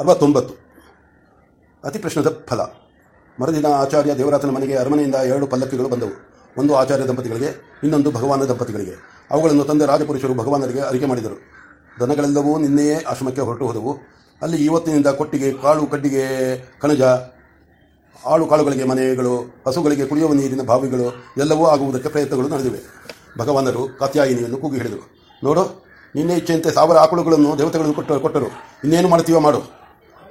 ಅರವತ್ತೊಂಬತ್ತು. ಅತಿ ಪ್ರಶ್ನದ ಫಲ. ಮರುದಿನ ಆಚಾರ್ಯ ದೇವರಾತನ ಮನೆಗೆ ಅರಮನೆಯಿಂದ ಎರಡು ಪಲ್ಲಕ್ಕಿಗಳು ಬಂದವು. ಒಂದು ಆಚಾರ್ಯ ದಂಪತಿಗಳಿಗೆ, ಇನ್ನೊಂದು ಭಗವಾನ ದಂಪತಿಗಳಿಗೆ. ಅವುಗಳನ್ನು ತಂದೆ ರಾಜಪುರುಷರು ಭಗವಾನರಿಗೆ ಅರಿಕೆ ಮಾಡಿದರು. ದನಗಳೆಲ್ಲವೂ ನಿನ್ನೆಯೇ ಆಶ್ರಮಕ್ಕೆ ಹೊರಟು ಹೋದವು. ಅಲ್ಲಿ ಇವತ್ತಿನಿಂದ ಕೊಟ್ಟಿಗೆ, ಕಾಳು, ಕಡ್ಡಿಗೆ, ಕಣಜ, ಆಳು ಕಾಳುಗಳಿಗೆ ಮನೆಗಳು, ಹಸುಗಳಿಗೆ ಕುಡಿಯುವ ನೀರಿನ ಬಾವಿಗಳು, ಎಲ್ಲವೂ ಆಗುವುದಕ್ಕೆ ಪ್ರಯತ್ನಗಳು ನಡೆದಿವೆ. ಭಗವಾನರು ಕಾತ್ಯಾಯಿನಿಯನ್ನು ಕೂಗಿ ಹೇಳಿದರು. ನೋಡು, ನಿನ್ನೆ ಇಚ್ಛೆಯಂತೆ ಸಾವಿರ ಆಕಳುಗಳನ್ನು, ದೇವತೆಗಳನ್ನು ಕೊಟ್ಟು, ಕೊಟ್ಟರು. ಇನ್ನೇನು ಮಾಡ್ತೀವೋ ಮಾಡು.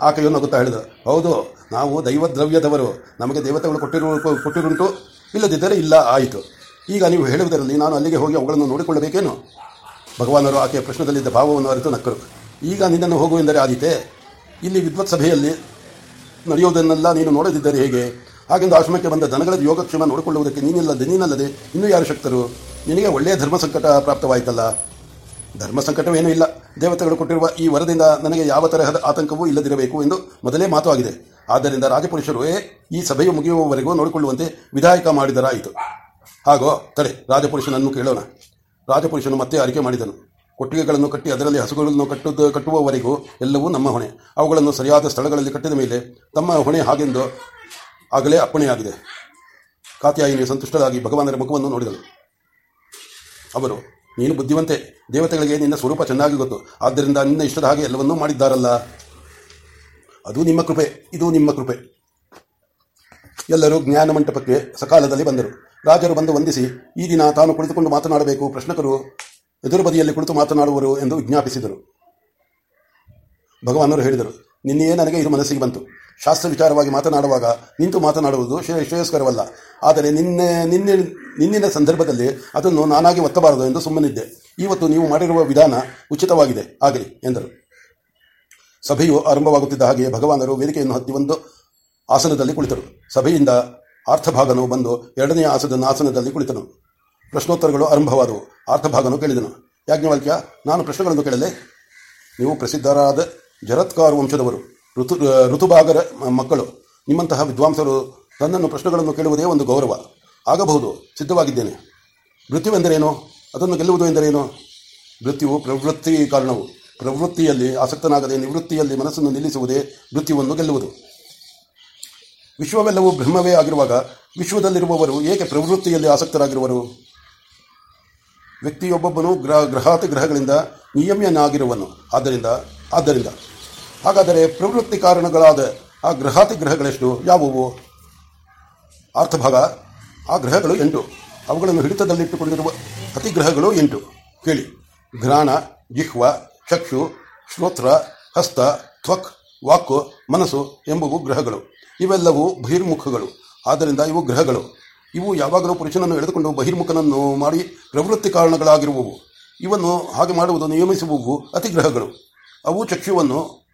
ಆಕೆಯು ನಗುತ್ತಾ ಹೇಳಿದ? ಹೌದು, ನಾವು ದೈವ ದ್ರವ್ಯದವರು. ನಮಗೆ ದೇವತೆಗಳು ಕೊಟ್ಟಿರು, ಕೊಟ್ಟಿರುಂಟು, ಇಲ್ಲದಿದ್ದರೆ ಇಲ್ಲ, ಆಯಿತು. ಈಗ ನೀವು ಹೇಳುವುದರಲ್ಲಿ ನಾನು ಅಲ್ಲಿಗೆ ಹೋಗಿ ಅವುಗಳನ್ನು ನೋಡಿಕೊಳ್ಳಬೇಕೇನು? ಭಗವಾನರು ಆಕೆಯ ಪ್ರಶ್ನದಲ್ಲಿದ್ದ ಭಾವವನ್ನು ಅರಿತು ನಕ್ಕರು. ಈಗ ನಿನ್ನನ್ನು ಹೋಗು ಎಂದರೆ ಆದೀತೆ. ಇಲ್ಲಿ ವಿದ್ವತ್ ಸಭೆಯಲ್ಲಿ ನಡೆಯುವುದನ್ನೆಲ್ಲ ನೀನು ನೋಡದಿದ್ದರೆ ಹೇಗೆ? ಹಾಗೆಂದು ಆಶ್ರಮಕ್ಕೆ ಬಂದ ದನಗಳ ಯೋಗಕ್ಷೇಮ ನೋಡಿಕೊಳ್ಳುವುದಕ್ಕೆ ನೀನಿಲ್ಲದೆ, ನೀನಲ್ಲದೆ ಇನ್ನೂ ಯಾರು ಶಕ್ತರು? ನಿನಗೆ ಒಳ್ಳೆಯ ಧರ್ಮ ಸಂಕಟ ಪ್ರಾಪ್ತವಾಯಿತಲ್ಲ. ಧರ್ಮ ಸಂಕಟವೇನೂ ಇಲ್ಲ. ದೇವತೆಗಳು ಕೊಟ್ಟಿರುವ ಈ ವರದಿಂದ ನನಗೆ ಯಾವ ತರಹದ ಆತಂಕವೂ ಇಲ್ಲದಿರಬೇಕು ಎಂದು ಮೊದಲೇ ಮಾತು ಆಗಿದೆ ಆದ್ದರಿಂದ ರಾಜಪುರುಷರು ಈ ಸಭೆಯು ಮುಗಿಯುವವರೆಗೂ ನೋಡಿಕೊಳ್ಳುವಂತೆ ವಿಧಾಯಕ ಮಾಡಿದರಾಯಿತು. ಹಾಗೋ, ತಡೆ, ರಾಜಪುರುಷನನ್ನು ಕೇಳೋಣ. ರಾಜಪುರುಷನು ಮತ್ತೆ ಆರಿಕೆ ಮಾಡಿದನು. ಕೊಟ್ಟಿಗೆಗಳನ್ನು ಕಟ್ಟಿ ಅದರಲ್ಲಿ ಹಸುಗಳನ್ನು ಕಟ್ಟುದ, ಕಟ್ಟುವವರೆಗೂ ಎಲ್ಲವೂ ನಮ್ಮ ಹೊಣೆ. ಅವುಗಳನ್ನು ಸರಿಯಾದ ಸ್ಥಳಗಳಲ್ಲಿ ಕಟ್ಟಿದ ಮೇಲೆ ತಮ್ಮ ಹೊಣೆ ಹಾಗೆಂದು ಆಗಲೇ ಅಪ್ಪಣೆಯಾಗಿದೆ. ಕಾತ್ಯಾಯಿನಿ ಸಂತುಷ್ಟರಾಗಿ ಭಗವಾನರ ಮುಖವನ್ನು ನೋಡಿದಳು. ಅವರು ನೀನು ಬುದ್ಧಿವಂತೆ. ದೇವತೆಗಳಿಗೆ ನಿನ್ನ ಸ್ವರೂಪ ಚೆನ್ನಾಗಿ ಗೊತ್ತು. ಆದ್ದರಿಂದ ನಿನ್ನ ಇಷ್ಟದ ಹಾಗೆ ಎಲ್ಲವನ್ನೂ ಮಾಡಿದ್ದಾರಲ್ಲ. ಅದು ನಿಮ್ಮ ಕೃಪೆ. ಇದು ನಿಮ್ಮ ಕೃಪೆ. ಎಲ್ಲರೂ ಜ್ಞಾನ ಮಂಟಪಕ್ಕೆ ಸಕಾಲದಲ್ಲಿ ಬಂದರು. ರಾಜರು ಬಂದು ವಂದಿಸಿ, ಈ ದಿನ ತಾನು ಕುಳಿತುಕೊಂಡು ಮಾತನಾಡಬೇಕು ಪ್ರಶ್ನಕರು ಎದುರು ಬದಿಯಲ್ಲಿ ಕುಳಿತು ಮಾತನಾಡುವರು ಎಂದು ವಿಜ್ಞಾಪಿಸಿದರು. ಭಗವಾನರು ಹೇಳಿದರು, ನಿನ್ನೆಯೇ ನನಗೆ ಇದು ಮನಸ್ಸಿಗೆ ಬಂತು. ಶಾಸ್ತ್ರ ವಿಚಾರವಾಗಿ ಮಾತನಾಡುವಾಗ ನಿಂತು ಮಾತನಾಡುವುದು ಶ್ರೇಯ ಶ್ರೇಯಸ್ಕರವಲ್ಲ. ಆದರೆ ನಿನ್ನೆ ನಿನ್ನೆ, ನಿನ್ನಿನ ಸಂದರ್ಭದಲ್ಲಿ ಅದನ್ನು ನಾನಾಗಿ ಒತ್ತಬಾರದು ಎಂದು ಸುಮ್ಮನಿದ್ದೆ. ಇವತ್ತು ನೀವು ಮಾಡಿರುವ ವಿಧಾನ ಉಚಿತವಾಗಿದೆ, ಆಗಲಿ, ಎಂದರು. ಸಭೆಯು ಆರಂಭವಾಗುತ್ತಿದ್ದ ಹಾಗೆ ಭಗವಾನರು ವೇದಿಕೆಯನ್ನು ಹತ್ತಿ ಒಂದು ಆಸನದಲ್ಲಿ ಕುಳಿತರು. ಸಭೆಯಿಂದ ಅರ್ಥಭಾಗನು ಬಂದು ಎರಡನೆಯ ಆಸನ ಆಸನದಲ್ಲಿ ಕುಳಿತನು. ಪ್ರಶ್ನೋತ್ತರಗಳು ಆರಂಭವಾದವು. ಅರ್ಥಭಾಗನು ಕೇಳಿದನು. ಯಾಜ್ಞವಲ್ಕ್ಯ, ನಾನು ಪ್ರಶ್ನೆಗಳನ್ನು ಕೇಳಲೆ? ನೀವು ಪ್ರಸಿದ್ಧರಾದ ಜರತ್ಕಾರ್ ವಂಶದವರು, ಋತು ಋತುಭಾಗರ ಮಕ್ಕಳು, ನಿಮ್ಮಂತಹ ವಿದ್ವಾಂಸರು ತನ್ನನ್ನು ಪ್ರಶ್ನೆಗಳನ್ನು ಕೇಳುವುದೇ ಒಂದು ಗೌರವ. ಆಗಬಹುದು, ಸಿದ್ಧವಾಗಿದ್ದೇನೆ. ಮೃತ್ಯುವೆಂದರೇನು? ಅದನ್ನು ಗೆಲ್ಲುವುದು ಎಂದರೇನು? ಮೃತ್ಯುವು ಪ್ರವೃತ್ತಿ ಕಾರಣವು. ಪ್ರವೃತ್ತಿಯಲ್ಲಿ ಆಸಕ್ತನಾಗದೆ ನಿವೃತ್ತಿಯಲ್ಲಿ ಮನಸ್ಸನ್ನು ನಿಲ್ಲಿಸುವುದೇ ಮೃತ್ಯುವನ್ನು ಗೆಲ್ಲುವುದು. ವಿಶ್ವವೆಲ್ಲವೂ ಬ್ರಹ್ಮವೇ ಆಗಿರುವಾಗ ವಿಶ್ವದಲ್ಲಿರುವವರು ಏಕೆ ಪ್ರವೃತ್ತಿಯಲ್ಲಿ ಆಸಕ್ತರಾಗಿರುವರು? ವ್ಯಕ್ತಿಯೊಬ್ಬೊಬ್ಬನು ಗ್ರಹ, ಗ್ರಹಾತಿ ಗ್ರಹಗಳಿಂದ ನಿಯಮ್ಯನಾಗಿರುವನು. ಆದ್ದರಿಂದ ಆದ್ದರಿಂದ ಹಾಗಾದರೆ ಪ್ರವೃತ್ತಿ ಕಾರಣಗಳಾದ ಆ ಗ್ರಹಾತಿ ಗ್ರಹಗಳೆಷ್ಟು ಯಾವುವು? ಅರ್ಥಭಾಗ ಆ ಗ್ರಹಗಳು ಎಂಟು. ಅವುಗಳನ್ನು ಹಿಡಿತದಲ್ಲಿಟ್ಟುಕೊಂಡಿರುವ ಅತಿಗ್ರಹಗಳು ಎಂಟು. ಕೇಳಿ. ಘ್ರಾಣ ಜಿಹ್ವ, ಚಕ್ಷು, ಶ್ರೋತ್ರ, ಹಸ್ತ, ತ್ವಕ್, ವಾಕು, ಮನಸ್ಸು ಎಂಬುವು ಗ್ರಹಗಳು. ಇವೆಲ್ಲವೂ ಬಹಿರ್ಮುಖಗಳು. ಆದ್ದರಿಂದ ಇವು ಗ್ರಹಗಳು. ಇವು ಯಾವಾಗಲೂ ಪುರುಷನನ್ನು ಎಳೆದುಕೊಂಡು ಬಹಿರ್ಮುಖನನ್ನು ಮಾಡಿ ಪ್ರವೃತ್ತಿ ಕಾರಣಗಳಾಗಿರುವವು. ಇವನ್ನು ಹಾಗೆ ಮಾಡುವುದು ನಿಯಮಿಸುವವು ಅತಿಗ್ರಹಗಳು. ಅವು ಚಕ್ಷುವನ್ನು,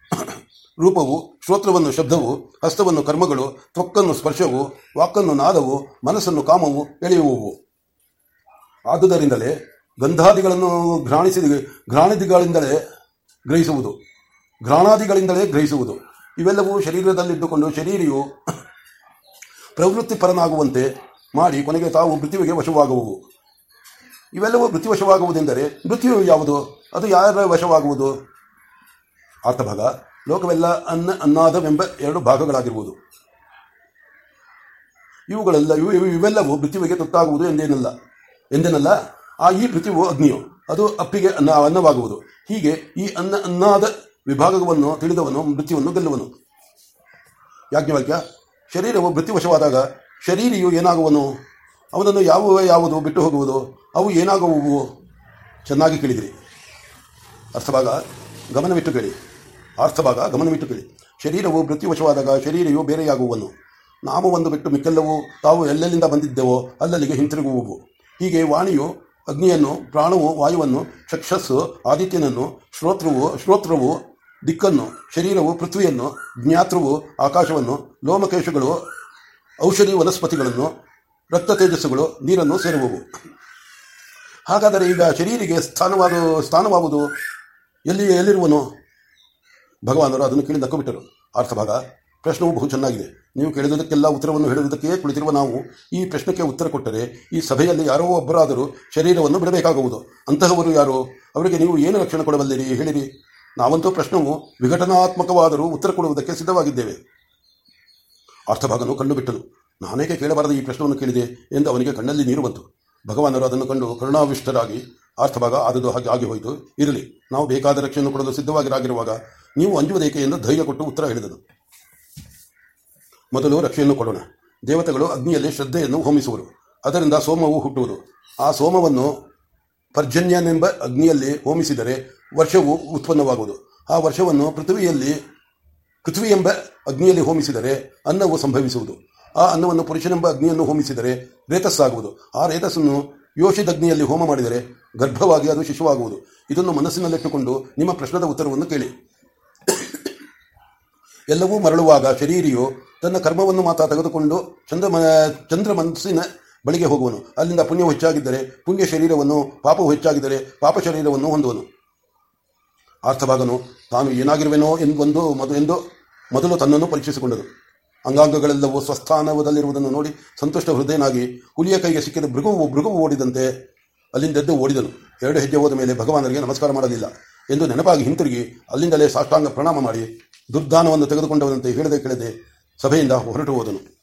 ರೂಪವು, ಶ್ರೋತ್ರವನ್ನು, ಶಬ್ದವು, ಹಸ್ತವನ್ನು, ಕರ್ಮಗಳು, ತ್ವಕ್ಕನ್ನು, ಸ್ಪರ್ಶವು, ವಾಕನ್ನು, ನಾದವು, ಮನಸ್ಸನ್ನು, ಕಾಮವು, ಎಳೆಯುವವು. ಆದುದರಿಂದಲೇ ಗಂಧಾದಿಗಳನ್ನು ಘ್ರಾಣಿಸಿ, ಘ್ರಾಣಿದಿಗಳಿಂದಲೇ ಗ್ರಹಿಸುವುದು. ಘ್ರಾಣಾದಿಗಳಿಂದಲೇ ಗ್ರಹಿಸುವುದು. ಇವೆಲ್ಲವೂ ಶರೀರದಲ್ಲಿದ್ದುಕೊಂಡು ಶರೀರಿಯು ಪ್ರವೃತ್ತಿಪರನಾಗುವಂತೆ ಮಾಡಿ ಕೊನೆಗೆ ತಾವು ಮೃತ್ಯುವಿಗೆ ವಶವಾಗುವವು. ಇವೆಲ್ಲವೂ ಮೃತ್ಯುವಶವಾಗುವುದೆಂದರೆ ಮೃತ್ಯು ಯಾವುದು? ಅದು ಯಾರ ವಶವಾಗುವುದು? ಅರ್ಥಭಾಗ ಲೋಕವೆಲ್ಲ ಅನ್ನ ಅನ್ನಾದವೆಂಬ ಎರಡು ಭಾಗಗಳಾಗಿರುವುದು. ಇವುಗಳೆಲ್ಲ, ಇವು, ಇವು- ಇವೆಲ್ಲವೂ ಪೃಥ್ವಿಗೆ ತುತ್ತಾಗುವುದು ಎಂದೇನಲ್ಲ. ಎಂದೇನಲ್ಲ? ಆ ಈ ಪೃಥ್ವಿಯು ಅಗ್ನಿಯು. ಅದು ಅಪ್ಪಿಗೆ ಅನ್ನ, ಅನ್ನವಾಗುವುದು. ಹೀಗೆ ಈ ಅನ್ನ, ಅನ್ನಾದ ವಿಭಾಗವನ್ನು ತಿಳಿದವನು, ಮೃತ್ಯುವನ್ನು ಗೆಲ್ಲುವನು. ಯಾಜ್ಞವಾಕ್ಯ ಶರೀರವು ಮೃತ್ಯುವಶವಾದಾಗ ಶರೀರಿಯು ಏನಾಗುವನು? ಅವನನ್ನು ಯಾವ ಯಾವುದು ಬಿಟ್ಟು ಹೋಗುವುದು? ಅವು ಏನಾಗುವು ಚೆನ್ನಾಗಿ ಕೇಳಿದಿರಿ. ಅರ್ಥಭಾಗ ಗಮನವಿಟ್ಟು ಕೇಳಿ ಅರ್ಥಭಾಗ ಗಮನವಿಟ್ಟು ಕೇಳಿ ಶರೀರವು ಮೃತ್ಯುವಶವಾದಾಗ ಶರೀರವು ಬೇರೆಯಾಗುವನು. ನಾವು ಒಂದು ಬಿಟ್ಟು ಮಿಕ್ಕೆಲ್ಲವೂ ತಾವು ಎಲ್ಲೆಲ್ಲಿಂದ ಬಂದಿದ್ದೆವೋ ಅಲ್ಲಲ್ಲಿಗೆ ಹಿಂತಿರುಗುವುವು. ಹೀಗೆ ವಾಣಿಯು, ಅಗ್ನಿಯನ್ನು, ಪ್ರಾಣವು, ವಾಯುವನ್ನು, ಚಕ್ಷಸ್ಸು, ಆದಿತ್ಯನನ್ನು ಶ್ರೋತ್ರವು ಶ್ರೋತ್ರವು, ದಿಕ್ಕನ್ನು, ಶರೀರವು, ಪೃಥ್ವಿಯನ್ನು, ಜ್ಞಾತೃವು, ಆಕಾಶವನ್ನು, ಲೋಮಕೇಶಗಳು, ಔಷಧಿ ವನಸ್ಪತಿಗಳನ್ನು, ರಕ್ತ ತೇಜಸ್ಸುಗಳು, ನೀರನ್ನು ಸೇರುವವು. ಹಾಗಾದರೆ ಈಗ ಶರೀರಿಗೆ ಸ್ಥಾನವಾದ ಸ್ಥಾನವಾಗುವುದು ಎಲ್ಲಿ ಎಲ್ಲಿರುವನು? ಭಗವಾನರು ಅದನ್ನು ಕೇಳಿ ನಕ್ಕು ಬಿಟ್ಟರು ಅರ್ಥಭಾಗ ಪ್ರಶ್ನವು ಬಹು ಚೆನ್ನಾಗಿದೆ. ನೀವು ಕೇಳಿದುದಕ್ಕೆಲ್ಲ ಉತ್ತರವನ್ನು ಹೇಳುವುದಕ್ಕೆ ಕುಳಿತಿರುವ ನಾವು ಈ ಪ್ರಶ್ನೆಗೆ ಉತ್ತರ ಕೊಟ್ಟರೆ ಈ ಸಭೆಯಲ್ಲಿ ಯಾರೋ ಒಬ್ಬರಾದರೂ ಶರೀರವನ್ನು ಬಿಡಬೇಕಾಗುವುದು. ಅಂತಹವರು ಯಾರು? ಅವರಿಗೆ ನೀವು ಏನು ರಕ್ಷಣೆ ಕೊಡಬಲ್ಲಿರಿ? ಹೇಳಿರಿ. ನಾವಂತೂ ಪ್ರಶ್ನವು ವಿಘಟನಾತ್ಮಕವಾದರೂ ಉತ್ತರ ಕೊಡುವುದಕ್ಕೆ ಸಿದ್ಧವಾಗಿದ್ದೇವೆ. ಅರ್ಥಭಾಗನು ಕಂಡು ಬಿಟ್ಟನು ನಾನೇಕೆ ಕೇಳಬಾರದು ಈ ಪ್ರಶ್ನವನ್ನು ಕೇಳಿದೆ ಎಂದು ಅವನಿಗೆ ಕಣ್ಣಲ್ಲಿ ನೀರು ಬಂತು. ಭಗವಾನರು ಅದನ್ನು ಕಂಡು ಕರುಣಾವಿಷ್ಟರಾಗಿ ಅರ್ಥಭಾಗ ಆದದು ಹಾಗೆ ಆಗಿ ಹೋಯಿತು. ಇರಲಿ, ನಾವು ಬೇಕಾದ ರಕ್ಷೆಯನ್ನು ಕೊಡಲು ಸಿದ್ಧವಾಗಿರಾಗಿರುವಾಗ ನೀವು ಅಂಜುವುದೇಕೆ ಎಂದು ಧೈರ್ಯ ಕೊಟ್ಟು ಉತ್ತರ ಹೇಳಿದನು. ಮೊದಲು ರಕ್ಷೆಯನ್ನು ಕೊಡೋಣ. ದೇವತೆಗಳು ಅಗ್ನಿಯಲ್ಲಿ ಶ್ರದ್ಧೆಯನ್ನು ಹೋಮಿಸುವರು ಅದರಿಂದ ಸೋಮವು ಹುಟ್ಟುವುದು. ಆ ಸೋಮವನ್ನು ಪರ್ಜನ್ಯನೆಂಬ ಅಗ್ನಿಯಲ್ಲಿ ಹೋಮಿಸಿದರೆ ವರ್ಷವು ಉತ್ಪನ್ನವಾಗುವುದು. ಆ ವರ್ಷವನ್ನು ಪೃಥ್ವಿಯಲ್ಲಿ ಪೃಥ್ವಿ ಎಂಬ ಅಗ್ನಿಯಲ್ಲಿ ಹೋಮಿಸಿದರೆ ಅನ್ನವು ಸಂಭವಿಸುವುದು. ಆ ಅನ್ನವನ್ನು ಪುರುಷನೆಂಬ ಅಗ್ನಿಯನ್ನು ಹೋಮಿಸಿದರೆ ರೇತಸ್ಸಾಗುವುದು. ಆ ರೇತಸ್ಸನ್ನು ಯೋಷಿದಗ್ನಿಯಲ್ಲಿ ಹೋಮ ಮಾಡಿದರೆ ಗರ್ಭವಾಗಿ ಅದು ಶಿಶುವಾಗುವುದು. ಇದನ್ನು ಮನಸ್ಸಿನಲ್ಲಿಟ್ಟುಕೊಂಡು ನಿಮ್ಮ ಪ್ರಶ್ನದ ಉತ್ತರವನ್ನು ಕೇಳಿ. ಎಲ್ಲವೂ ಮರಳುವಾಗ ಶರೀರಿಯು ತನ್ನ ಕರ್ಮವನ್ನು ಮಾತ್ರ ತೆಗೆದುಕೊಂಡು ಚಂದ್ರ ಚಂದ್ರ ಮನಸ್ಸಿನ ಬಳಿಗೆ ಹೋಗುವನು. ಅಲ್ಲಿಂದ ಪುಣ್ಯವು ಹೆಚ್ಚಾಗಿದ್ದರೆ ಪುಣ್ಯ ಶರೀರವನ್ನು, ಪಾಪವು ಹೆಚ್ಚಾಗಿದ್ದರೆ ಪಾಪ ಶರೀರವನ್ನು ಹೊಂದುವನು. ಅರ್ಥವಾಗನು ತಾನು ಏನಾಗಿರುವೆನೋ ಮದು, ಎಂದು ಮೊದಲು ತನ್ನನ್ನು ಪರೀಕ್ಷಿಸಿಕೊಂಡರು ಅಂಗಾಂಗಗಳೆಲ್ಲವೂ ಸ್ವಸ್ಥಾನದಲ್ಲಿರುವುದನ್ನು ನೋಡಿ ಸಂತುಷ್ಟ ಹೃದಯನಾಗಿ ಹುಲಿಯ ಕೈಗೆ ಸಿಕ್ಕಿದ ಮೃಗವು ಮೃಗವು ಓಡಿದಂತೆ ಅಲ್ಲಿಂದೆದ್ದು ಓಡಿದನು. ಎರಡು ಹೆಜ್ಜೆ ಹೋದ ಮೇಲೆ ಭಗವಾನರಿಗೆ ನಮಸ್ಕಾರ ಮಾಡಲಿಲ್ಲ ಎಂದು ನೆನಪಾಗಿ ಹಿಂತಿರುಗಿ ಅಲ್ಲಿಂದಲೇ ಸಾಷ್ಟಾಂಗ ಪ್ರಣಾಮ ಮಾಡಿ ದುರ್ದಾನವನ್ನು ತೆಗೆದುಕೊಂಡವನಂತೆ ಹೇಳದೆ ಕೇಳದೆ ಸಭೆಯಿಂದ ಹೊರಟು ಹೋದನು.